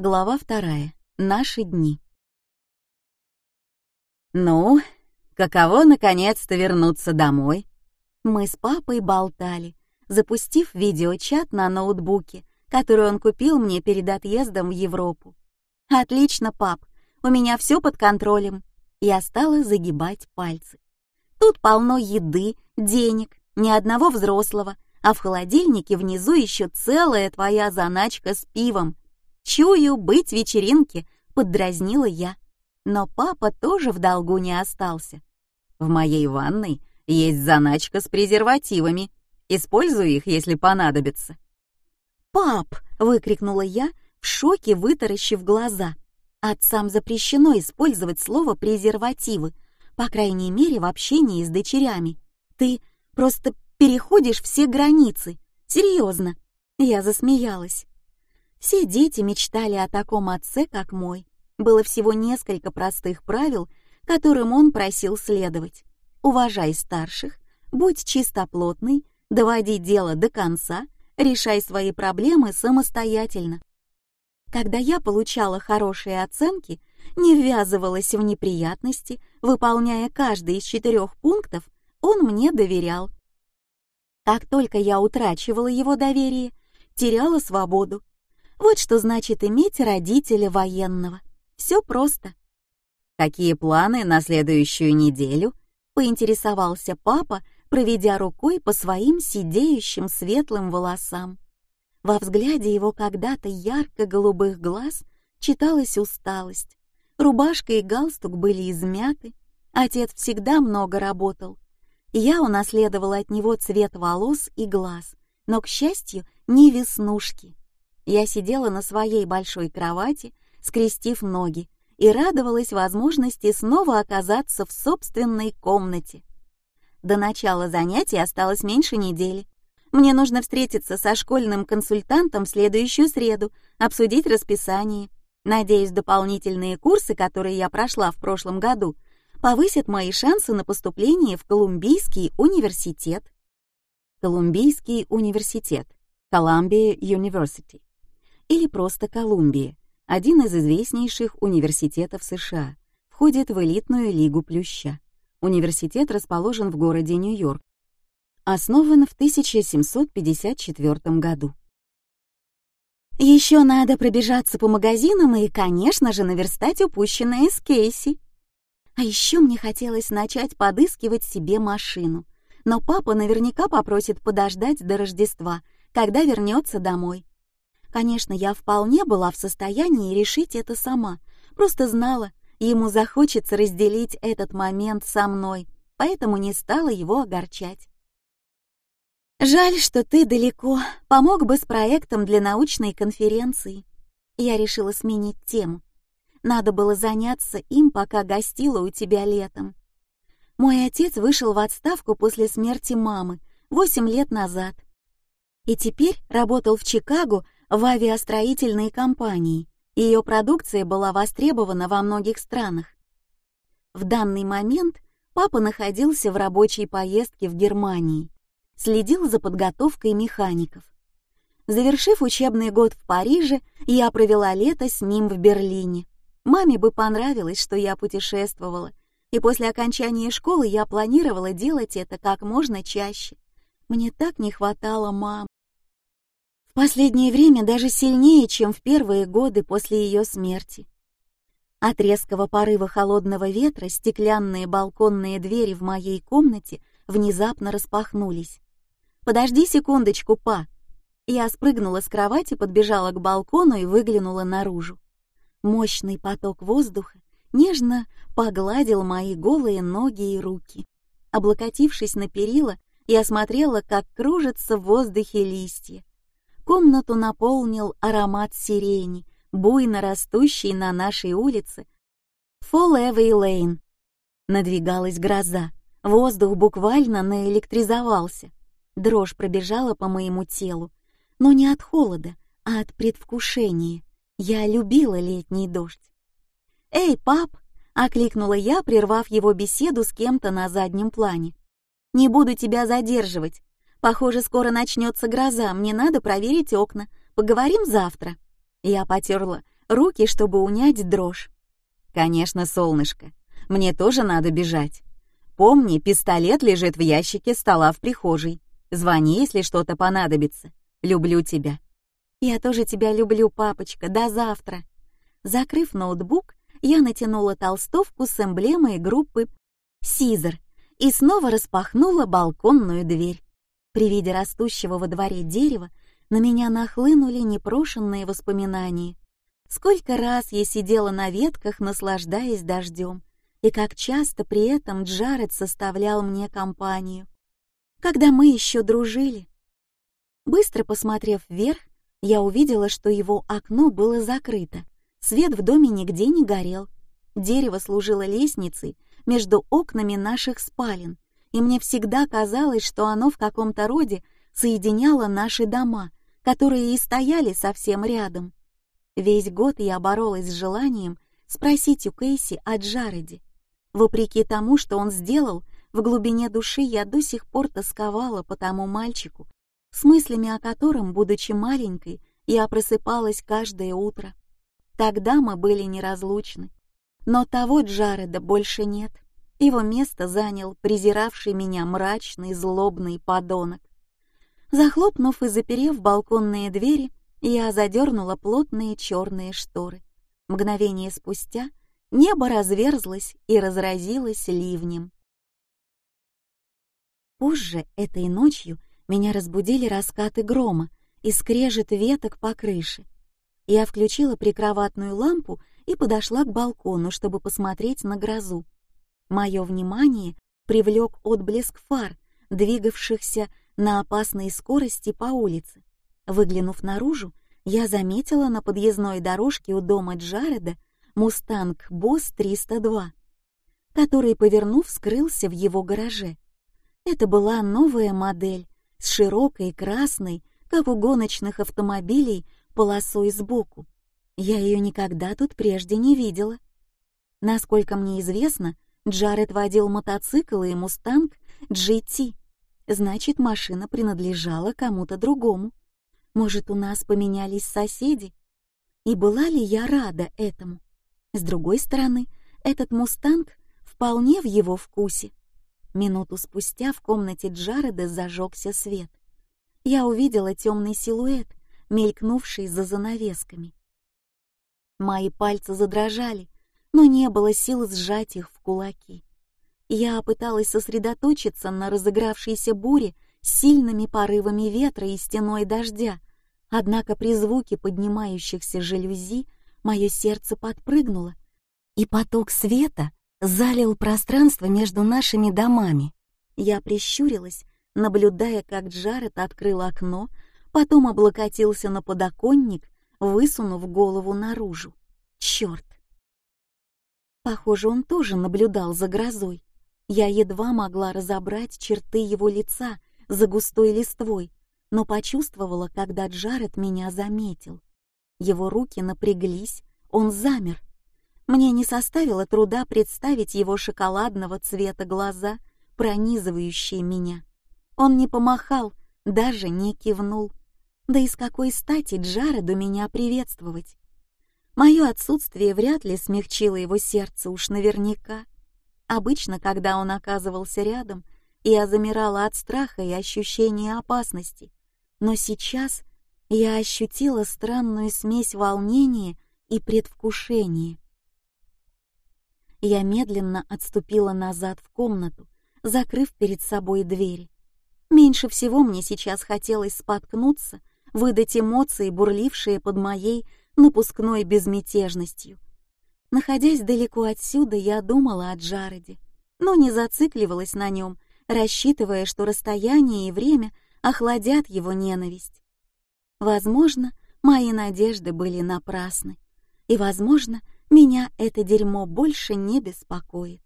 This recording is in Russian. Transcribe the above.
Глава вторая. Наши дни. Ну, каково наконец-то вернуться домой? Мы с папой болтали, запустив видеочат на ноутбуке, который он купил мне перед отъездом в Европу. Отлично, пап, у меня все под контролем. Я стала загибать пальцы. Тут полно еды, денег, ни одного взрослого, а в холодильнике внизу еще целая твоя заначка с пивом «Чую быть вечеринки», — поддразнила я. Но папа тоже в долгу не остался. «В моей ванной есть заначка с презервативами. Использую их, если понадобится». «Пап!» — выкрикнула я, в шоке вытаращив глаза. Отцам запрещено использовать слово «презервативы», по крайней мере, в общении с дочерями. Ты просто переходишь все границы. Серьезно. Я засмеялась. Все дети мечтали о таком отце, как мой. Было всего несколько простых правил, которым он просил следовать. Уважай старших, будь чистоплотный, доводи дело до конца, решай свои проблемы самостоятельно. Когда я получала хорошие оценки, не ввязывалась в неприятности, выполняя каждый из четырех пунктов, он мне доверял. Как только я утрачивала его доверие, теряла свободу, вот что значит иметь родителя военного. Все просто. Какие планы на следующую неделю? Поинтересовался папа, проведя рукой по своим сидеющим светлым волосам. Во взгляде его когда-то ярко-голубых глаз читалась усталость. Рубашка и галстук были измяты. Отец всегда много работал. Я унаследовала от него цвет волос и глаз, но, к счастью, не веснушки. Я сидела на своей большой кровати, скрестив ноги, и радовалась возможности снова оказаться в собственной комнате. До начала занятий осталось меньше недели. Мне нужно встретиться со школьным консультантом в следующую среду, обсудить расписание. Надеюсь, дополнительные курсы, которые я прошла в прошлом году, повысят мои шансы на поступление в Колумбийский университет. Колумбийский университет. Columbia University или просто Колумбия, один из известнейших университетов США, входит в элитную лигу Плюща. Университет расположен в городе Нью-Йорк. Основан в 1754 году. Еще надо пробежаться по магазинам и, конечно же, наверстать упущенное с Кейси. А еще мне хотелось начать подыскивать себе машину. Но папа наверняка попросит подождать до Рождества, когда вернется домой. Конечно, я вполне была в состоянии решить это сама, просто знала, ему захочется разделить этот момент со мной, поэтому не стала его огорчать. «Жаль, что ты далеко, помог бы с проектом для научной конференции». Я решила сменить тему. Надо было заняться им, пока гостила у тебя летом. Мой отец вышел в отставку после смерти мамы восемь лет назад. И теперь работал в Чикаго в авиастроительной компании. Ее продукция была востребована во многих странах. В данный момент папа находился в рабочей поездке в Германии, следил за подготовкой механиков. Завершив учебный год в Париже, я провела лето с ним в Берлине. Маме бы понравилось, что я путешествовала, и после окончания школы я планировала делать это как можно чаще. Мне так не хватало мам последнее время даже сильнее, чем в первые годы после ее смерти. От резкого порыва холодного ветра стеклянные балконные двери в моей комнате внезапно распахнулись. «Подожди секундочку, па!» Я спрыгнула с кровати, подбежала к балкону и выглянула наружу. Мощный поток воздуха нежно погладил мои голые ноги и руки. Облокотившись на перила, я смотрела, как кружатся в воздухе листья, Комнату наполнил аромат сирени, буйно растущий на нашей улице. Фолл-Эвей Лейн. Надвигалась гроза. Воздух буквально наэлектризовался. Дрожь пробежала по моему телу, но не от холода, а от предвкушения. Я любила летний дождь. «Эй, пап!» — окликнула я, прервав его беседу с кем-то на заднем плане. «Не буду тебя задерживать. Похоже, скоро начнется гроза, мне надо проверить окна. Поговорим завтра». Я потерла руки, чтобы унять дрожь. «Конечно, солнышко, мне тоже надо бежать. Помни, пистолет лежит в ящике стола в прихожей. Звони, если что-то понадобится. Люблю тебя». «Я тоже тебя люблю, папочка. До завтра». Закрыв ноутбук, я натянула толстовку с эмблемой группы «Сизер» и снова распахнула балконную дверь. При виде растущего во дворе дерева на меня нахлынули непрошенные воспоминания. Сколько раз я сидела на ветках, наслаждаясь дождем, и как часто при этом Джаред составлял мне компанию. Когда мы еще дружили. Быстро посмотрев вверх, я увидела, что его окно было закрыто, свет в доме нигде не горел. Дерево служило лестницей между окнами наших спален, и мне всегда казалось, что оно в каком-то роде соединяло наши дома, которые и стояли совсем рядом. Весь год я боролась с желанием спросить у Кейси о Джареде. Вопреки тому, что он сделал, в глубине души я до сих пор тосковала по тому мальчику, с мыслями о котором, будучи маленькой, я просыпалась каждое утро. Тогда мы были неразлучны. Но того Джареда больше нет. Его место занял презиравший меня мрачный, злобный подонок. Захлопнув и заперев балконные двери, я задернула плотные черные шторы. Мгновение спустя небо разверзлось и разразилось ливнем. Позже этой ночью меня разбудили раскаты грома и скрежет веток по крыше. Я включила прикроватную лампу и подошла к балкону, чтобы посмотреть на грозу. Мое внимание привлек отблеск фар, двигавшихся на опасной скорости по улице. Выглянув наружу, я заметила на подъездной дорожке у дома Джареда «Мустанг Босс 302», который, повернув, скрылся в его гараже. Это была новая модель с широкой красной, как у гоночных автомобилей, полосой сбоку. Я ее никогда тут прежде не видела. Насколько мне известно, Джаред водил мотоцикл и «Мустанг» GT, значит, машина принадлежала кому-то другому. Может, у нас поменялись соседи? И была ли я рада этому? С другой стороны, этот «Мустанг» вполне в его вкусе. Минуту спустя в комнате Джареда зажегся свет. Я увидела темный силуэт, мелькнувший за занавесками. Мои пальцы задрожали, но не было сил сжать их в кулаки. Я пыталась сосредоточиться на разыгравшейся буре с сильными порывами ветра и стеной дождя, однако при звуке поднимающихся жалюзи мое сердце подпрыгнуло, и поток света залил пространство между нашими домами. Я прищурилась, наблюдая, как Джаред открыл окно, потом облокотился на подоконник, высунув голову наружу. Черт! Похоже, он тоже наблюдал за грозой. Я едва могла разобрать черты его лица за густой листвой, но почувствовала, когда Джаред меня заметил. Его руки напряглись, он замер. Мне не составило труда представить его шоколадного цвета глаза, пронизывающие меня. Он не помахал, даже не кивнул. Да и с какой стати Джареду меня приветствовать? Мое отсутствие вряд ли смягчило его сердце уж наверняка. Обычно, когда он оказывался рядом, я замирала от страха и ощущения опасности, но сейчас я ощутила странную смесь волнения и предвкушения. Я медленно отступила назад в комнату, закрыв перед собой двери. Меньше всего мне сейчас хотелось споткнуться, выдать эмоции, бурлившие под моей напускной безмятежностью. Находясь далеко отсюда, я думала о Джареде, но не зацикливалась на нем, рассчитывая, что расстояние и время охладят его ненависть. Возможно, мои надежды были напрасны, и, возможно, меня это дерьмо больше не беспокоит.